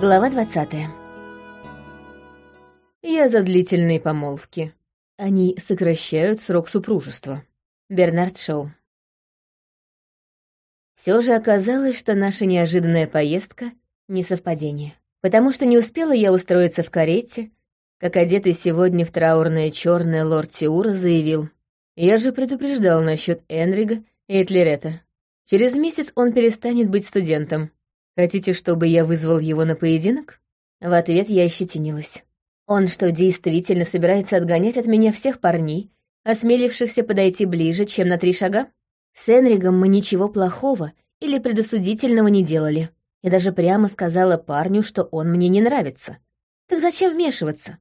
Глава 20 Я за длительные помолвки. Они сокращают срок супружества. Бернард Шоу. Все же оказалось, что наша неожиданная поездка — не совпадение. Потому что не успела я устроиться в карете, как одетый сегодня в траурное черное лорд Тиура заявил. «Я же предупреждал насчет Энрига и Этлерета. Через месяц он перестанет быть студентом. Хотите, чтобы я вызвал его на поединок?» В ответ я ощетинилась. Он что, действительно собирается отгонять от меня всех парней, осмелившихся подойти ближе, чем на три шага? С Энригом мы ничего плохого или предосудительного не делали. Я даже прямо сказала парню, что он мне не нравится. Так зачем вмешиваться?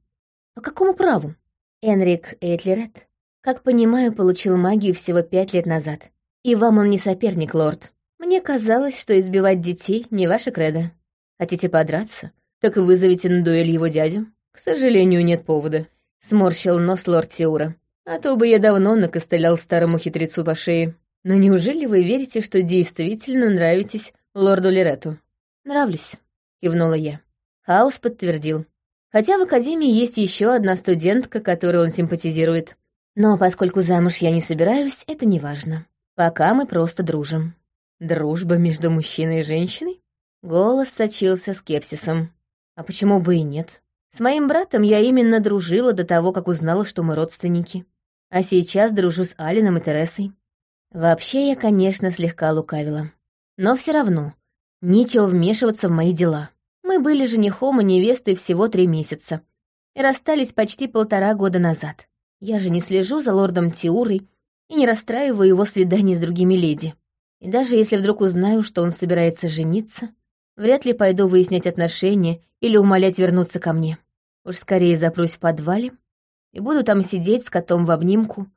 По какому праву? Энрик Эйтлерет, как понимаю, получил магию всего пять лет назад. И вам он не соперник, лорд. Мне казалось, что избивать детей не ваша кредо. Хотите подраться? Так вызовите на дуэль его дядю. К сожалению, нет повода. Сморщил нос лорд Тиура. А то бы я давно накостылял старому хитрецу по шее. Но неужели вы верите, что действительно нравитесь лорду Лерету? Нравлюсь, кивнула я. Хаус подтвердил. Хотя в академии есть еще одна студентка, которой он симпатизирует. Но поскольку замуж я не собираюсь, это не важно. Пока мы просто дружим. Дружба между мужчиной и женщиной? Голос сочился скепсисом. А почему бы и нет? С моим братом я именно дружила до того, как узнала, что мы родственники. А сейчас дружу с Алином и Тересой. Вообще я, конечно, слегка лукавила. Но все равно, нечего вмешиваться в мои дела. Мы были женихом и невестой всего три месяца. И расстались почти полтора года назад. Я же не слежу за лордом Тиурой и не расстраиваю его свидание с другими леди. И даже если вдруг узнаю, что он собирается жениться, вряд ли пойду выяснять отношения или умолять вернуться ко мне. Уж скорее запрусь в подвале и буду там сидеть с котом в обнимку,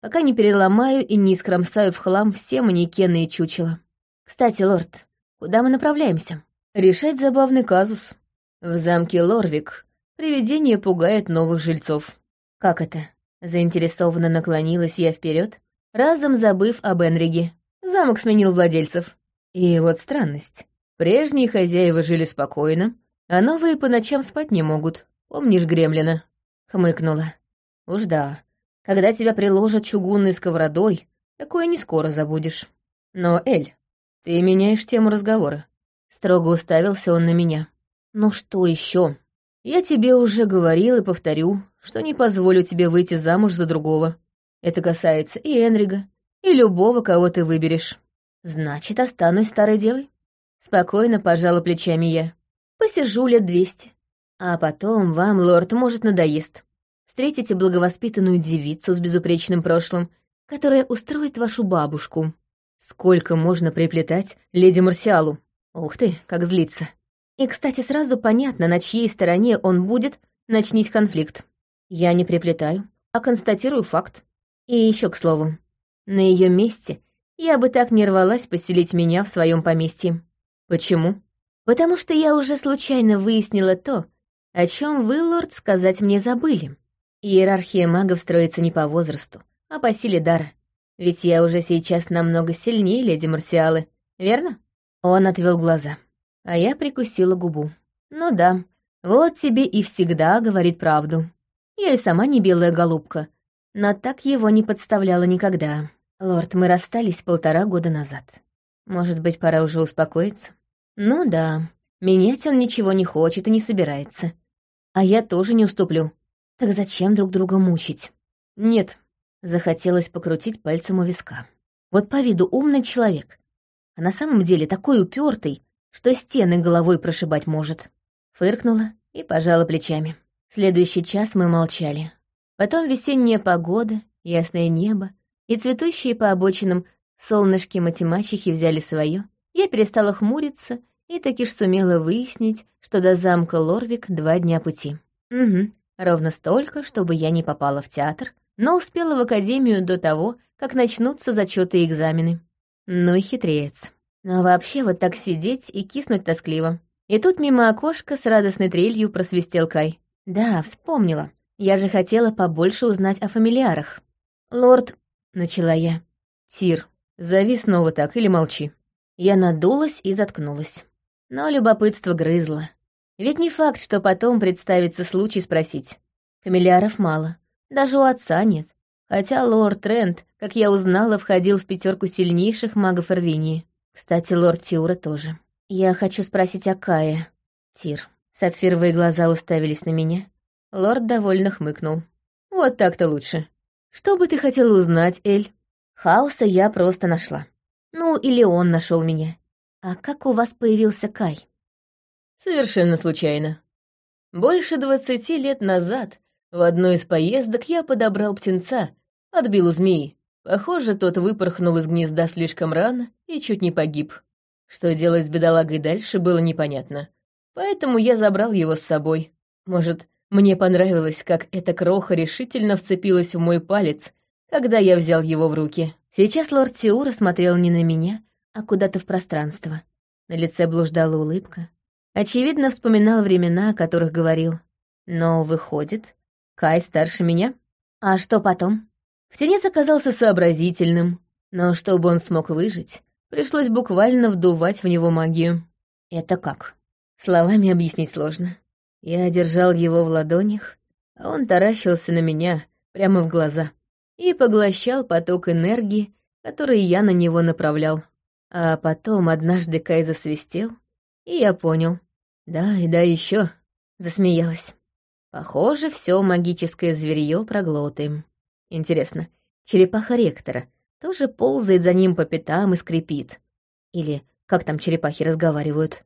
пока не переломаю и не искромсаю в хлам все манекены и чучела. Кстати, лорд, куда мы направляемся? Решать забавный казус. В замке Лорвик привидение пугает новых жильцов. Как это? Заинтересованно наклонилась я вперед, разом забыв об Энриге. Замок сменил владельцев. И вот странность. Прежние хозяева жили спокойно, а новые по ночам спать не могут. Помнишь Гремлина?» Хмыкнула. «Уж да. Когда тебя приложат чугунной сковородой, такое не скоро забудешь. Но, Эль, ты меняешь тему разговора». Строго уставился он на меня. «Ну что еще? Я тебе уже говорил и повторю, что не позволю тебе выйти замуж за другого. Это касается и Энрига, и любого, кого ты выберешь. Значит, останусь старой девой?» Спокойно пожала плечами я. Посижу лет двести. А потом вам, лорд, может, надоест. Встретите благовоспитанную девицу с безупречным прошлым, которая устроит вашу бабушку. Сколько можно приплетать леди Марсиалу? Ух ты, как злится. И, кстати, сразу понятно, на чьей стороне он будет, начнись конфликт. Я не приплетаю, а констатирую факт. И еще к слову, на ее месте я бы так не рвалась поселить меня в своем поместье. Почему? потому что я уже случайно выяснила то, о чем вы, лорд, сказать мне забыли. Иерархия магов строится не по возрасту, а по силе дара. Ведь я уже сейчас намного сильнее леди Марсиалы, верно? Он отвел глаза, а я прикусила губу. Ну да, вот тебе и всегда говорит правду. Я и сама не белая голубка, но так его не подставляла никогда. Лорд, мы расстались полтора года назад. Может быть, пора уже успокоиться? Ну да, менять он ничего не хочет и не собирается. А я тоже не уступлю. Так зачем друг друга мучить? Нет, захотелось покрутить пальцем у виска. Вот по виду умный человек, а на самом деле такой упертый, что стены головой прошибать может. Фыркнула и пожала плечами. Следующий час мы молчали. Потом весенняя погода, ясное небо и цветущие по обочинам солнышки математики взяли свое, я перестала хмуриться и таки ж сумела выяснить, что до замка Лорвик два дня пути. Угу, ровно столько, чтобы я не попала в театр, но успела в академию до того, как начнутся зачеты и экзамены. Ну и хитрец. Но вообще вот так сидеть и киснуть тоскливо. И тут мимо окошка с радостной трелью просвистел Кай. Да, вспомнила. Я же хотела побольше узнать о фамильярах. «Лорд...» — начала я. «Тир, зови снова так или молчи». Я надулась и заткнулась. Но любопытство грызло. Ведь не факт, что потом представится случай спросить. Фамильяров мало, даже у отца нет. Хотя лорд Трент, как я узнала, входил в пятерку сильнейших магов Ирвинии. Кстати, лорд Тиура тоже. Я хочу спросить о Кае. Тир. Сапфировые глаза уставились на меня. Лорд довольно хмыкнул. Вот так-то лучше. Что бы ты хотела узнать, Эль? Хаоса я просто нашла. Ну, или он нашел меня. А как у вас появился Кай? Совершенно случайно. Больше двадцати лет назад в одной из поездок я подобрал птенца, отбил у змеи. Похоже, тот выпорхнул из гнезда слишком рано и чуть не погиб. Что делать с бедолагой дальше, было непонятно. Поэтому я забрал его с собой. Может, мне понравилось, как эта кроха решительно вцепилась в мой палец, когда я взял его в руки. Сейчас лорд Тиура смотрел не на меня, а куда-то в пространство. На лице блуждала улыбка. Очевидно, вспоминал времена, о которых говорил. Но, выходит, Кай старше меня. А что потом? Птенец оказался сообразительным, но чтобы он смог выжить, пришлось буквально вдувать в него магию. Это как? Словами объяснить сложно. Я держал его в ладонях, а он таращился на меня прямо в глаза и поглощал поток энергии, который я на него направлял. А потом однажды Кай засвистел, и я понял. Да, и да еще. Засмеялась. Похоже, все магическое зверье проглотаем. Интересно, черепаха ректора тоже ползает за ним по пятам и скрипит? Или как там черепахи разговаривают?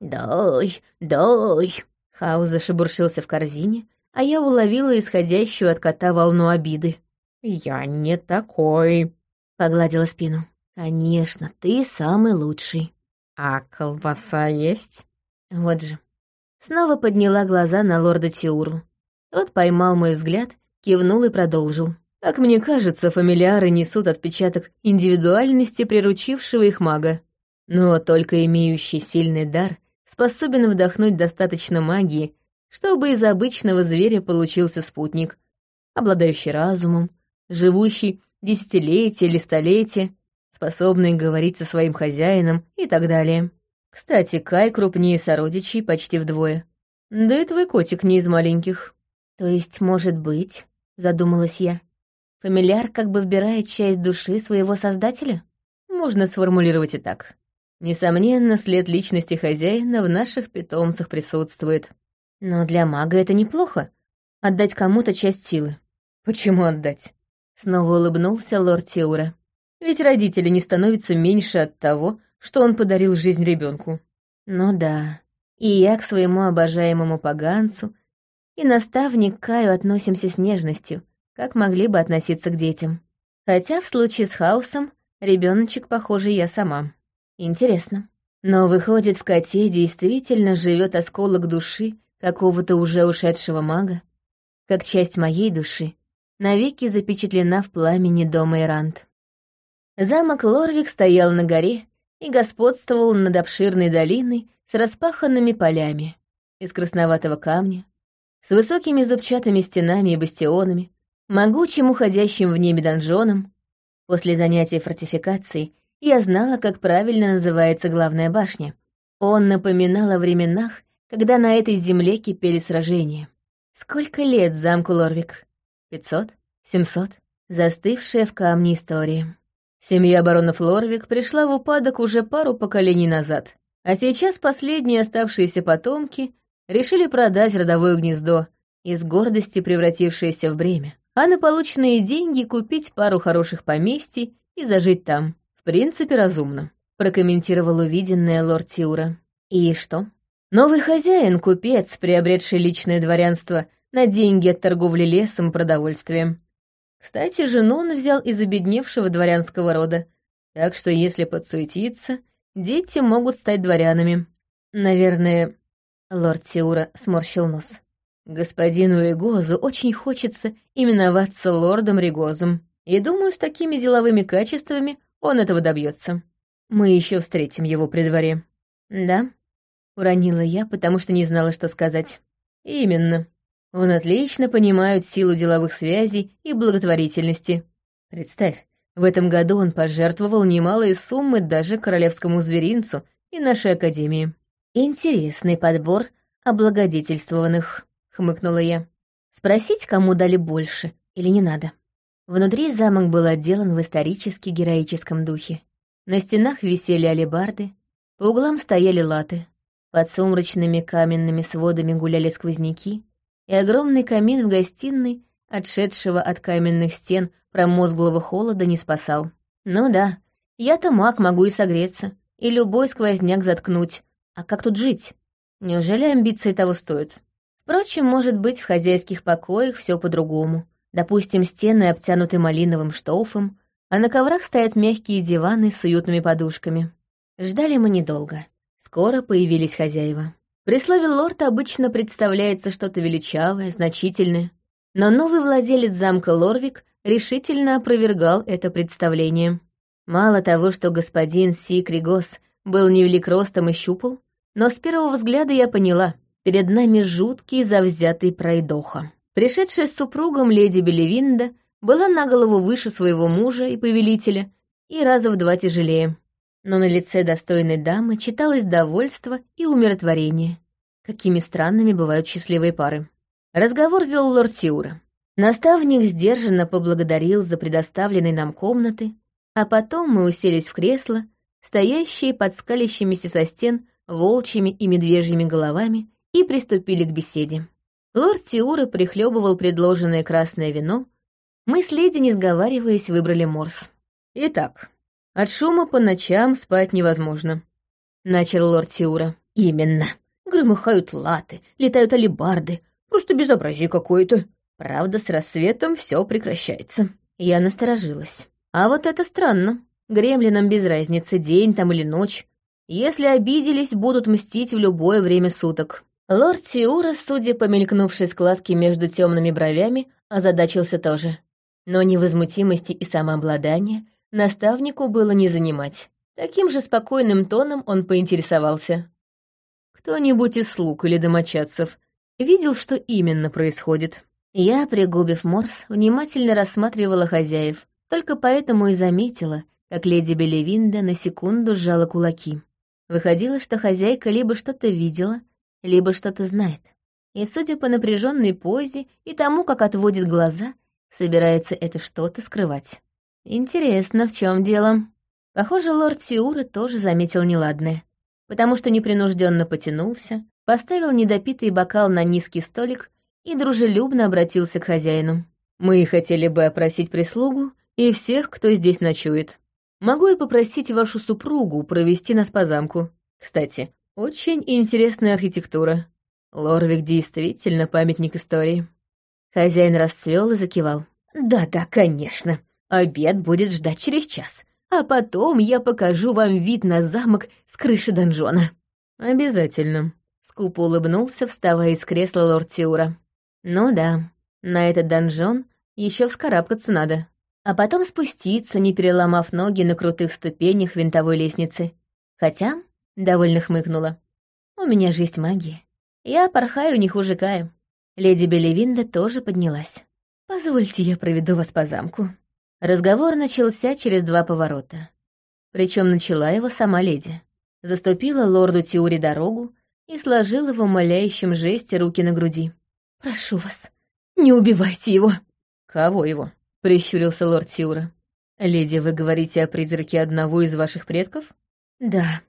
«Дай, дай!» Хаус зашебуршился в корзине, а я уловила исходящую от кота волну обиды. «Я не такой», — погладила спину. «Конечно, ты самый лучший». «А колбаса есть?» Вот же. Снова подняла глаза на лорда Тиуру. Тот поймал мой взгляд, кивнул и продолжил. Как мне кажется, фамильяры несут отпечаток индивидуальности приручившего их мага. Но только имеющий сильный дар способен вдохнуть достаточно магии, чтобы из обычного зверя получился спутник, обладающий разумом, живущий десятилетия или столетия, способный говорить со своим хозяином и так далее. Кстати, Кай крупнее сородичей почти вдвое. Да и твой котик не из маленьких. То есть, может быть, задумалась я, фамильяр как бы вбирает часть души своего создателя? Можно сформулировать и так. Несомненно, след личности хозяина в наших питомцах присутствует. Но для мага это неплохо — отдать кому-то часть силы. Почему отдать? Снова улыбнулся лорд Теура. Ведь родители не становятся меньше от того, что он подарил жизнь ребенку. Ну да, и я к своему обожаемому поганцу и наставник Каю относимся с нежностью, как могли бы относиться к детям. Хотя в случае с Хаусом ребеночек, похоже, я сама. Интересно. Но выходит, в коте действительно живет осколок души какого-то уже ушедшего мага, как часть моей души, навеки запечатлена в пламени дома Ирант. Замок Лорвик стоял на горе и господствовал над обширной долиной с распаханными полями из красноватого камня, с высокими зубчатыми стенами и бастионами, могучим уходящим в небе донжоном. После занятий фортификацией я знала, как правильно называется главная башня. Он напоминал о временах, когда на этой земле кипели сражения. Сколько лет замку Лорвик? Пятьсот? Семьсот? Застывшая в камне история. Семья баронов Лорвик пришла в упадок уже пару поколений назад, а сейчас последние оставшиеся потомки решили продать родовое гнездо, из гордости превратившееся в бремя, а на полученные деньги купить пару хороших поместий и зажить там. В принципе, разумно, прокомментировал увиденное лорд Тиура. И что? Новый хозяин, купец, приобретший личное дворянство на деньги от торговли лесом и продовольствием. Кстати, жену он взял из обедневшего дворянского рода, так что если подсуетиться, дети могут стать дворянами. Наверное, лорд Тиура сморщил нос. Господину Ригозу очень хочется именоваться лордом Ригозом, и думаю, с такими деловыми качествами он этого добьется. Мы еще встретим его при дворе. Да, Уронила я, потому что не знала, что сказать. Именно. Он отлично понимает силу деловых связей и благотворительности. Представь, в этом году он пожертвовал немалые суммы даже королевскому зверинцу и нашей академии. Интересный подбор облагодетельствованных», — хмыкнула я. «Спросить, кому дали больше или не надо?» Внутри замок был отделан в исторически героическом духе. На стенах висели алебарды, по углам стояли латы, под сумрачными каменными сводами гуляли сквозняки, и огромный камин в гостиной, отшедшего от каменных стен промозглого холода, не спасал. Ну да, я-то маг, могу и согреться, и любой сквозняк заткнуть. А как тут жить? Неужели амбиции того стоят? Впрочем, может быть, в хозяйских покоях все по-другому. Допустим, стены обтянуты малиновым штофом, а на коврах стоят мягкие диваны с уютными подушками. Ждали мы недолго. Скоро появились хозяева. При слове «лорд» обычно представляется что-то величавое, значительное. Но новый владелец замка Лорвик решительно опровергал это представление. Мало того, что господин Си Кригос был невелик ростом и щупал, но с первого взгляда я поняла, перед нами жуткий завзятый пройдоха. Пришедшая с супругом леди Белевинда была на голову выше своего мужа и повелителя и раза в два тяжелее. Но на лице достойной дамы читалось довольство и умиротворение. Какими странными бывают счастливые пары. Разговор вел лорд Тиура. Наставник сдержанно поблагодарил за предоставленные нам комнаты, а потом мы уселись в кресло, стоящие под скалящимися со стен волчьими и медвежьими головами, и приступили к беседе. Лорд Тиура прихлебывал предложенное красное вино. Мы с леди, не сговариваясь, выбрали морс. «Итак, от шума по ночам спать невозможно», — начал лорд Тиура. «Именно. Громыхают латы, летают алебарды. Просто безобразие какое-то. Правда, с рассветом все прекращается». Я насторожилась. А вот это странно. Гремлинам без разницы, день там или ночь. Если обиделись, будут мстить в любое время суток. Лорд Тиура, судя по мелькнувшей складке между темными бровями, озадачился тоже. Но невозмутимости и самообладания наставнику было не занимать. Таким же спокойным тоном он поинтересовался. «Кто-нибудь из слуг или домочадцев видел, что именно происходит?» Я, пригубив морс, внимательно рассматривала хозяев, только поэтому и заметила, как леди Белевинда на секунду сжала кулаки. Выходило, что хозяйка либо что-то видела, либо что-то знает. И, судя по напряженной позе и тому, как отводит глаза, собирается это что-то скрывать. Интересно, в чем дело? Похоже, лорд Сиура тоже заметил неладное, потому что непринужденно потянулся, поставил недопитый бокал на низкий столик и дружелюбно обратился к хозяину. «Мы хотели бы опросить прислугу и всех, кто здесь ночует. Могу я попросить вашу супругу провести нас по замку? Кстати, очень интересная архитектура. Лорвик действительно памятник истории». Хозяин расцвел и закивал. «Да-да, конечно. Обед будет ждать через час. А потом я покажу вам вид на замок с крыши донжона». «Обязательно», — скупо улыбнулся, вставая из кресла лорд Тиура. «Ну да, на этот донжон еще вскарабкаться надо а потом спуститься, не переломав ноги на крутых ступенях винтовой лестницы. Хотя, — довольно хмыкнула, — у меня же есть магия. Я порхаю не хуже Кая. Леди Белевинда тоже поднялась. «Позвольте, я проведу вас по замку». Разговор начался через два поворота. Причем начала его сама леди. Заступила лорду Тиури дорогу и сложила в умоляющем жесте руки на груди. «Прошу вас, не убивайте его». «Кого его?» — прищурился лорд Сиура. «Леди, вы говорите о призраке одного из ваших предков?» «Да.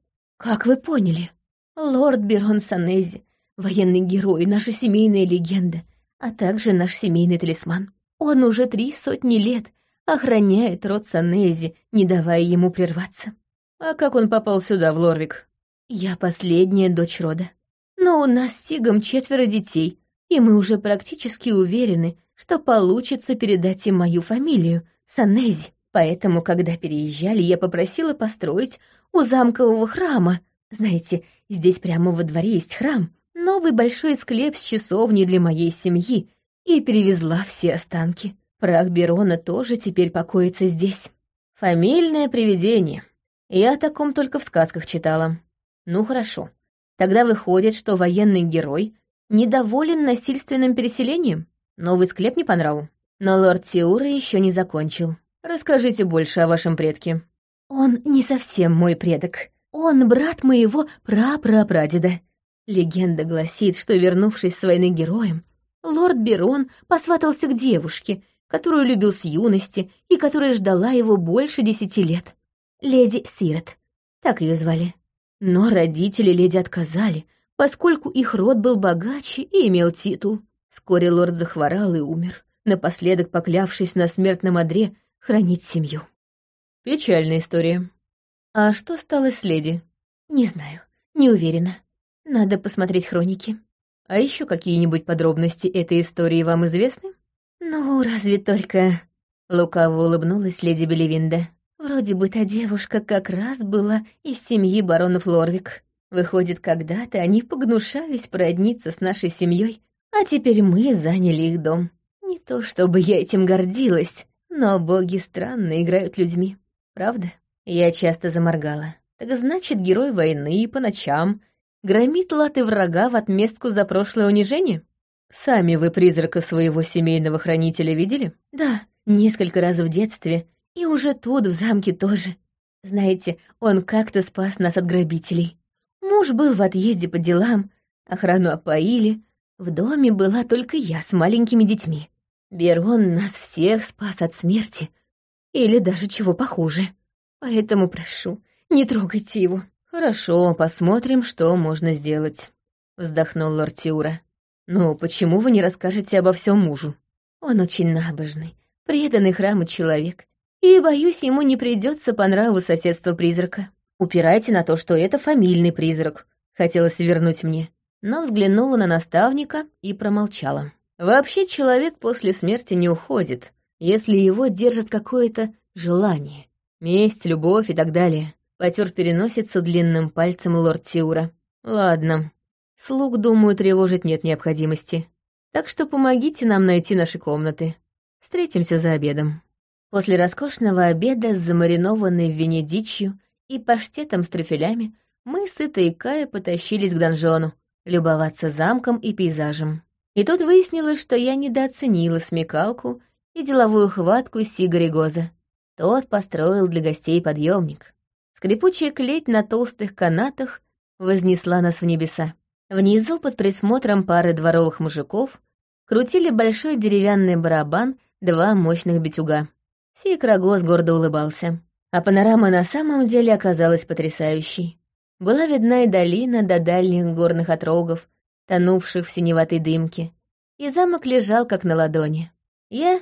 Как вы поняли? Лорд Берон Санези, военный герой, наша семейная легенда, а также наш семейный талисман. Он уже три сотни лет охраняет род Санези, не давая ему прерваться. А как он попал сюда, в Лорвик? Я последняя дочь рода. Но у нас с Сигом четверо детей, и мы уже практически уверены, что получится передать им мою фамилию, Санези. Поэтому, когда переезжали, я попросила построить у замкового храма. Знаете, здесь прямо во дворе есть храм, новый большой склеп с часовней для моей семьи, и перевезла все останки. Прах Берона тоже теперь покоится здесь. Фамильное привидение. Я о таком только в сказках читала. Ну хорошо. Тогда выходит, что военный герой недоволен насильственным переселением? Новый склеп не по нраву. Но лорд Тиура еще не закончил. Расскажите больше о вашем предке. Он не совсем мой предок. Он брат моего прапрапрадеда. Легенда гласит, что, вернувшись с войны героем, лорд Берон посватался к девушке, которую любил с юности и которая ждала его больше десяти лет. Леди Сирот, так ее звали. Но родители леди отказали, поскольку их род был богаче и имел титул. Вскоре лорд захворал и умер, напоследок поклявшись на смертном одре хранить семью. Печальная история. А что стало с леди? Не знаю, не уверена. Надо посмотреть хроники. А еще какие-нибудь подробности этой истории вам известны? Ну, разве только... Лукаво улыбнулась леди Белевинда. Вроде бы та девушка как раз была из семьи баронов Лорвик. Выходит, когда-то они погнушались породниться с нашей семьей, а теперь мы заняли их дом. Не то чтобы я этим гордилась, но боги странно играют людьми. Правда? Я часто заморгала. Так значит, герой войны по ночам громит латы врага в отместку за прошлое унижение? Сами вы призрака своего семейного хранителя видели? Да, несколько раз в детстве и уже тут, в замке тоже. Знаете, он как-то спас нас от грабителей. Муж был в отъезде по делам, охрану опоили. В доме была только я с маленькими детьми. Берон нас всех спас от смерти. Или даже чего похуже. Поэтому прошу, не трогайте его. Хорошо, посмотрим, что можно сделать. Вздохнул лорд Тиура. «Ну, почему вы не расскажете обо всем мужу?» «Он очень набожный, преданный храму человек, и, боюсь, ему не придется по нраву соседство призрака. Упирайте на то, что это фамильный призрак. Хотелось вернуть мне, но взглянула на наставника и промолчала. Вообще человек после смерти не уходит, если его держит какое-то желание. Месть, любовь и так далее. Потер переносится длинным пальцем лорд Тиура. Ладно, слуг, думаю, тревожить нет необходимости. Так что помогите нам найти наши комнаты. Встретимся за обедом. После роскошного обеда с замаринованной в вине дичью и паштетом с трюфелями мы, сытые и Кая, потащились к донжону, любоваться замком и пейзажем. И тут выяснилось, что я недооценила смекалку и деловую хватку Сигари Гоза. Тот построил для гостей подъемник. Скрипучая клеть на толстых канатах вознесла нас в небеса. Внизу, под присмотром пары дворовых мужиков, крутили большой деревянный барабан два мощных битюга. Сикрагос гордо улыбался. А панорама на самом деле оказалась потрясающей. Была видна и долина до дальних горных отрогов, тонувших в синеватой дымке, и замок лежал как на ладони. Я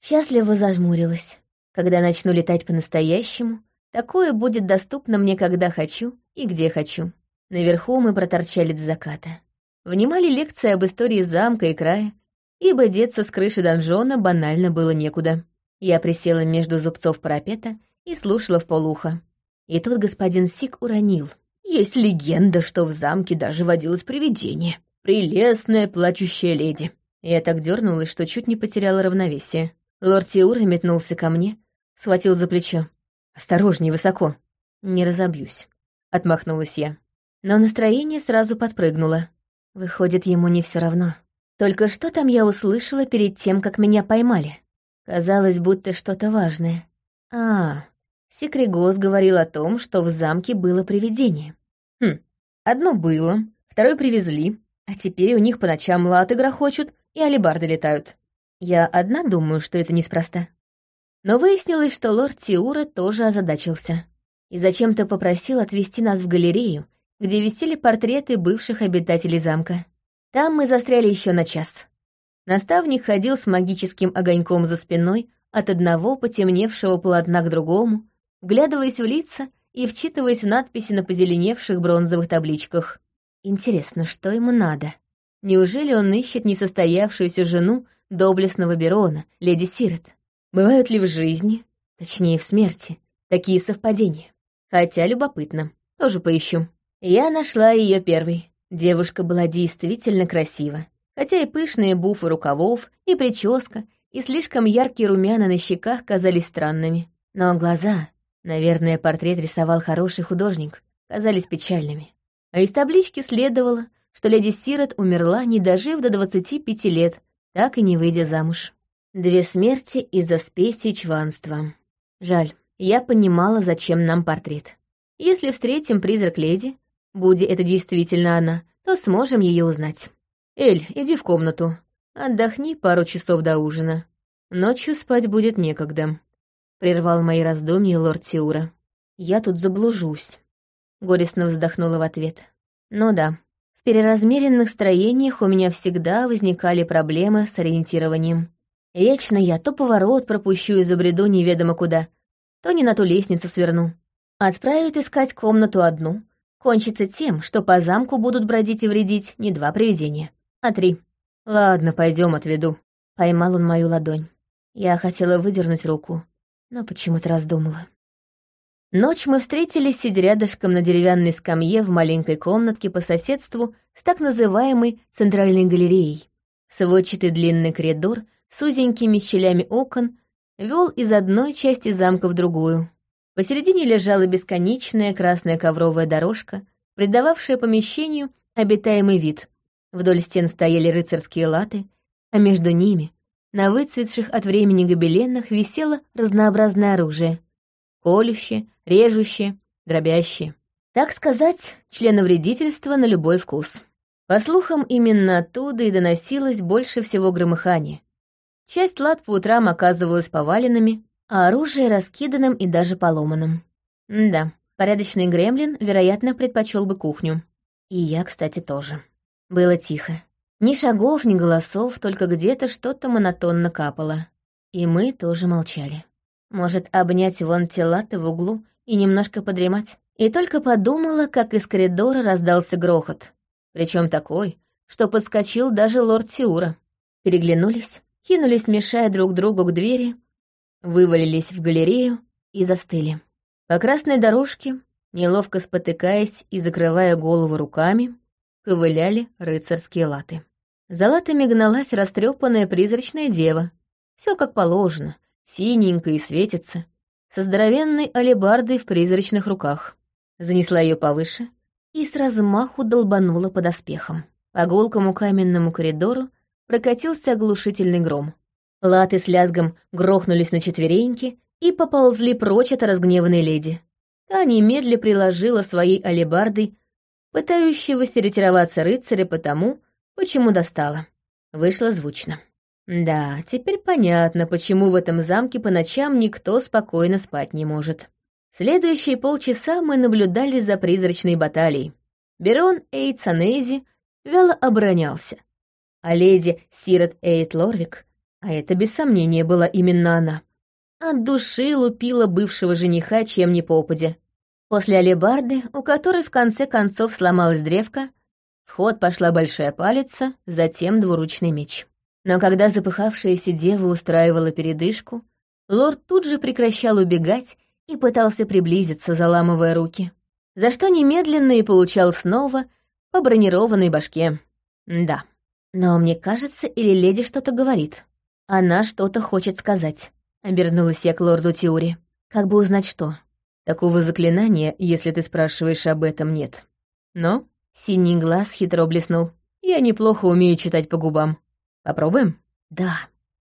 счастливо зажмурилась. Когда начну летать по-настоящему, такое будет доступно мне когда хочу и где хочу. Наверху мы проторчали до заката. Внимали лекции об истории замка и края, ибо деться с крыши донжона банально было некуда. Я присела между зубцов парапета и слушала в полухо. И тут господин Сик уронил. Есть легенда, что в замке даже водилось привидение. Прелестная плачущая леди. Я так дернулась, что чуть не потеряла равновесие. Лорд Тиура метнулся ко мне, схватил за плечо. «Осторожней, высоко!» «Не разобьюсь», — отмахнулась я. Но настроение сразу подпрыгнуло. Выходит, ему не все равно. Только что там я услышала перед тем, как меня поймали? Казалось, будто что-то важное. А, Секрегос говорил о том, что в замке было привидение. Хм, одно было, второе привезли, а теперь у них по ночам латы грохочут и алебарды летают. Я одна думаю, что это неспроста. Но выяснилось, что лорд Тиура тоже озадачился. И зачем-то попросил отвезти нас в галерею, где висели портреты бывших обитателей замка. Там мы застряли еще на час. Наставник ходил с магическим огоньком за спиной от одного потемневшего полотна к другому, вглядываясь в лица и вчитываясь в надписи на позеленевших бронзовых табличках. Интересно, что ему надо? Неужели он ищет несостоявшуюся жену доблестного Берона, леди Сирот? Бывают ли в жизни, точнее в смерти, такие совпадения? Хотя любопытно, тоже поищу. Я нашла ее первой. Девушка была действительно красива хотя и пышные буфы рукавов, и прическа, и слишком яркие румяна на щеках казались странными. Но глаза, наверное, портрет рисовал хороший художник, казались печальными. А из таблички следовало, что леди Сирот умерла, не дожив до 25 лет, так и не выйдя замуж. Две смерти из-за спеси и чванства. Жаль, я понимала, зачем нам портрет. Если встретим призрак леди, Буди это действительно она, то сможем ее узнать. Эль, иди в комнату. Отдохни пару часов до ужина. Ночью спать будет некогда. Прервал мои раздумья лорд Тиура. Я тут заблужусь. Горестно вздохнула в ответ. Ну да, в переразмеренных строениях у меня всегда возникали проблемы с ориентированием. Вечно я то поворот пропущу и забреду неведомо куда, то не на ту лестницу сверну. Отправит искать комнату одну. Кончится тем, что по замку будут бродить и вредить не два привидения, а три. Ладно, пойдем отведу. Поймал он мою ладонь. Я хотела выдернуть руку, но почему-то раздумала. Ночь мы встретились, сидя рядышком на деревянной скамье в маленькой комнатке по соседству с так называемой центральной галереей. Сводчатый длинный коридор с узенькими щелями окон вел из одной части замка в другую. Посередине лежала бесконечная красная ковровая дорожка, придававшая помещению обитаемый вид. Вдоль стен стояли рыцарские латы, а между ними, на выцветших от времени гобеленах, висело разнообразное оружие. Колющее, режущее, дробящее. Так сказать, членовредительство на любой вкус. По слухам, именно оттуда и доносилось больше всего громыхания. Часть лад по утрам оказывалась поваленными, а оружие раскиданным и даже поломанным. М да, порядочный гремлин, вероятно, предпочел бы кухню. И я, кстати, тоже. Было тихо. Ни шагов, ни голосов, только где-то что-то монотонно капало. И мы тоже молчали. Может, обнять вон тела-то в углу и немножко подремать? И только подумала, как из коридора раздался грохот. Причем такой, что подскочил даже лорд Тиура. Переглянулись, кинулись, мешая друг другу к двери, вывалились в галерею и застыли. По красной дорожке, неловко спотыкаясь и закрывая голову руками, ковыляли рыцарские латы. За латами гналась растрепанная призрачная дева. Все как положено, синенько и светится, со здоровенной алебардой в призрачных руках. Занесла ее повыше и с размаху долбанула под оспехом. По гулкому каменному коридору прокатился оглушительный гром. Латы с лязгом грохнулись на четвереньки и поползли прочь от разгневанной леди. Та немедля приложила своей алебардой пытающегося ретироваться рыцаря потому, почему достала. Вышло звучно. Да, теперь понятно, почему в этом замке по ночам никто спокойно спать не может. Следующие полчаса мы наблюдали за призрачной баталией. Берон Эйт Санези вяло оборонялся, а леди Сирот Эйт Лорвик а это без сомнения была именно она. От души лупила бывшего жениха чем ни попадя. После алебарды, у которой в конце концов сломалась древка, ход пошла большая палица, затем двуручный меч. Но когда запыхавшаяся дева устраивала передышку, лорд тут же прекращал убегать и пытался приблизиться, заламывая руки. За что немедленно и получал снова по бронированной башке. Да. Но мне кажется, или леди что-то говорит. Она что-то хочет сказать. Обернулась я к лорду Тиури. Как бы узнать что? Такого заклинания, если ты спрашиваешь об этом, нет. Но синий глаз хитро блеснул. Я неплохо умею читать по губам. Попробуем? Да.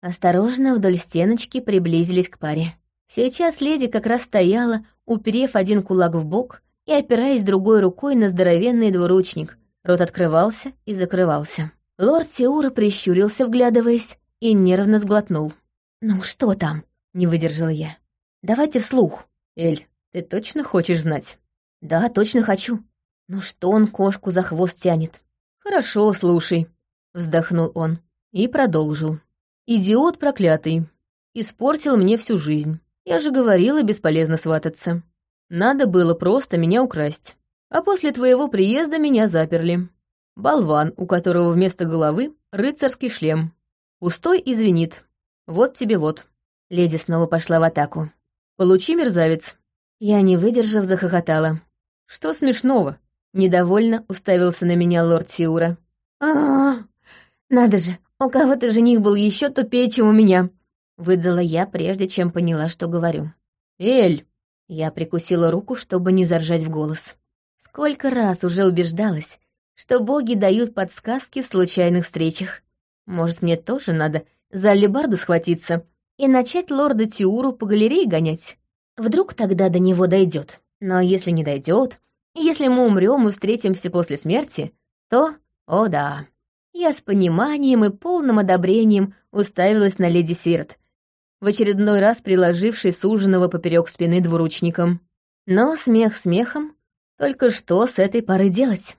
Осторожно вдоль стеночки приблизились к паре. Сейчас леди как раз стояла, уперев один кулак в бок и опираясь другой рукой на здоровенный двуручник. Рот открывался и закрывался. Лорд Тиура прищурился, вглядываясь, и нервно сглотнул. «Ну что там?» — не выдержала я. «Давайте вслух». «Эль, ты точно хочешь знать?» «Да, точно хочу. Ну что он кошку за хвост тянет?» «Хорошо, слушай», — вздохнул он и продолжил. «Идиот проклятый. Испортил мне всю жизнь. Я же говорила, бесполезно свататься. Надо было просто меня украсть. А после твоего приезда меня заперли. Болван, у которого вместо головы рыцарский шлем. Пустой извинит. Вот тебе вот. Леди снова пошла в атаку. Получи, мерзавец. Я, не выдержав, захохотала. Что смешного? Недовольно уставился на меня лорд Сиура. а, -а, -а Надо же, у кого-то жених был еще тупее, чем у меня. Выдала я, прежде чем поняла, что говорю. «Эль!» Я прикусила руку, чтобы не заржать в голос. Сколько раз уже убеждалась, что боги дают подсказки в случайных встречах. Может, мне тоже надо за алебарду схватиться и начать лорда Тиуру по галерее гонять? Вдруг тогда до него дойдет. Но если не дойдет, если мы умрем и встретимся после смерти, то, о да, я с пониманием и полным одобрением уставилась на леди Сирт, в очередной раз приложивший суженого поперек спины двуручником. Но смех смехом, только что с этой парой делать?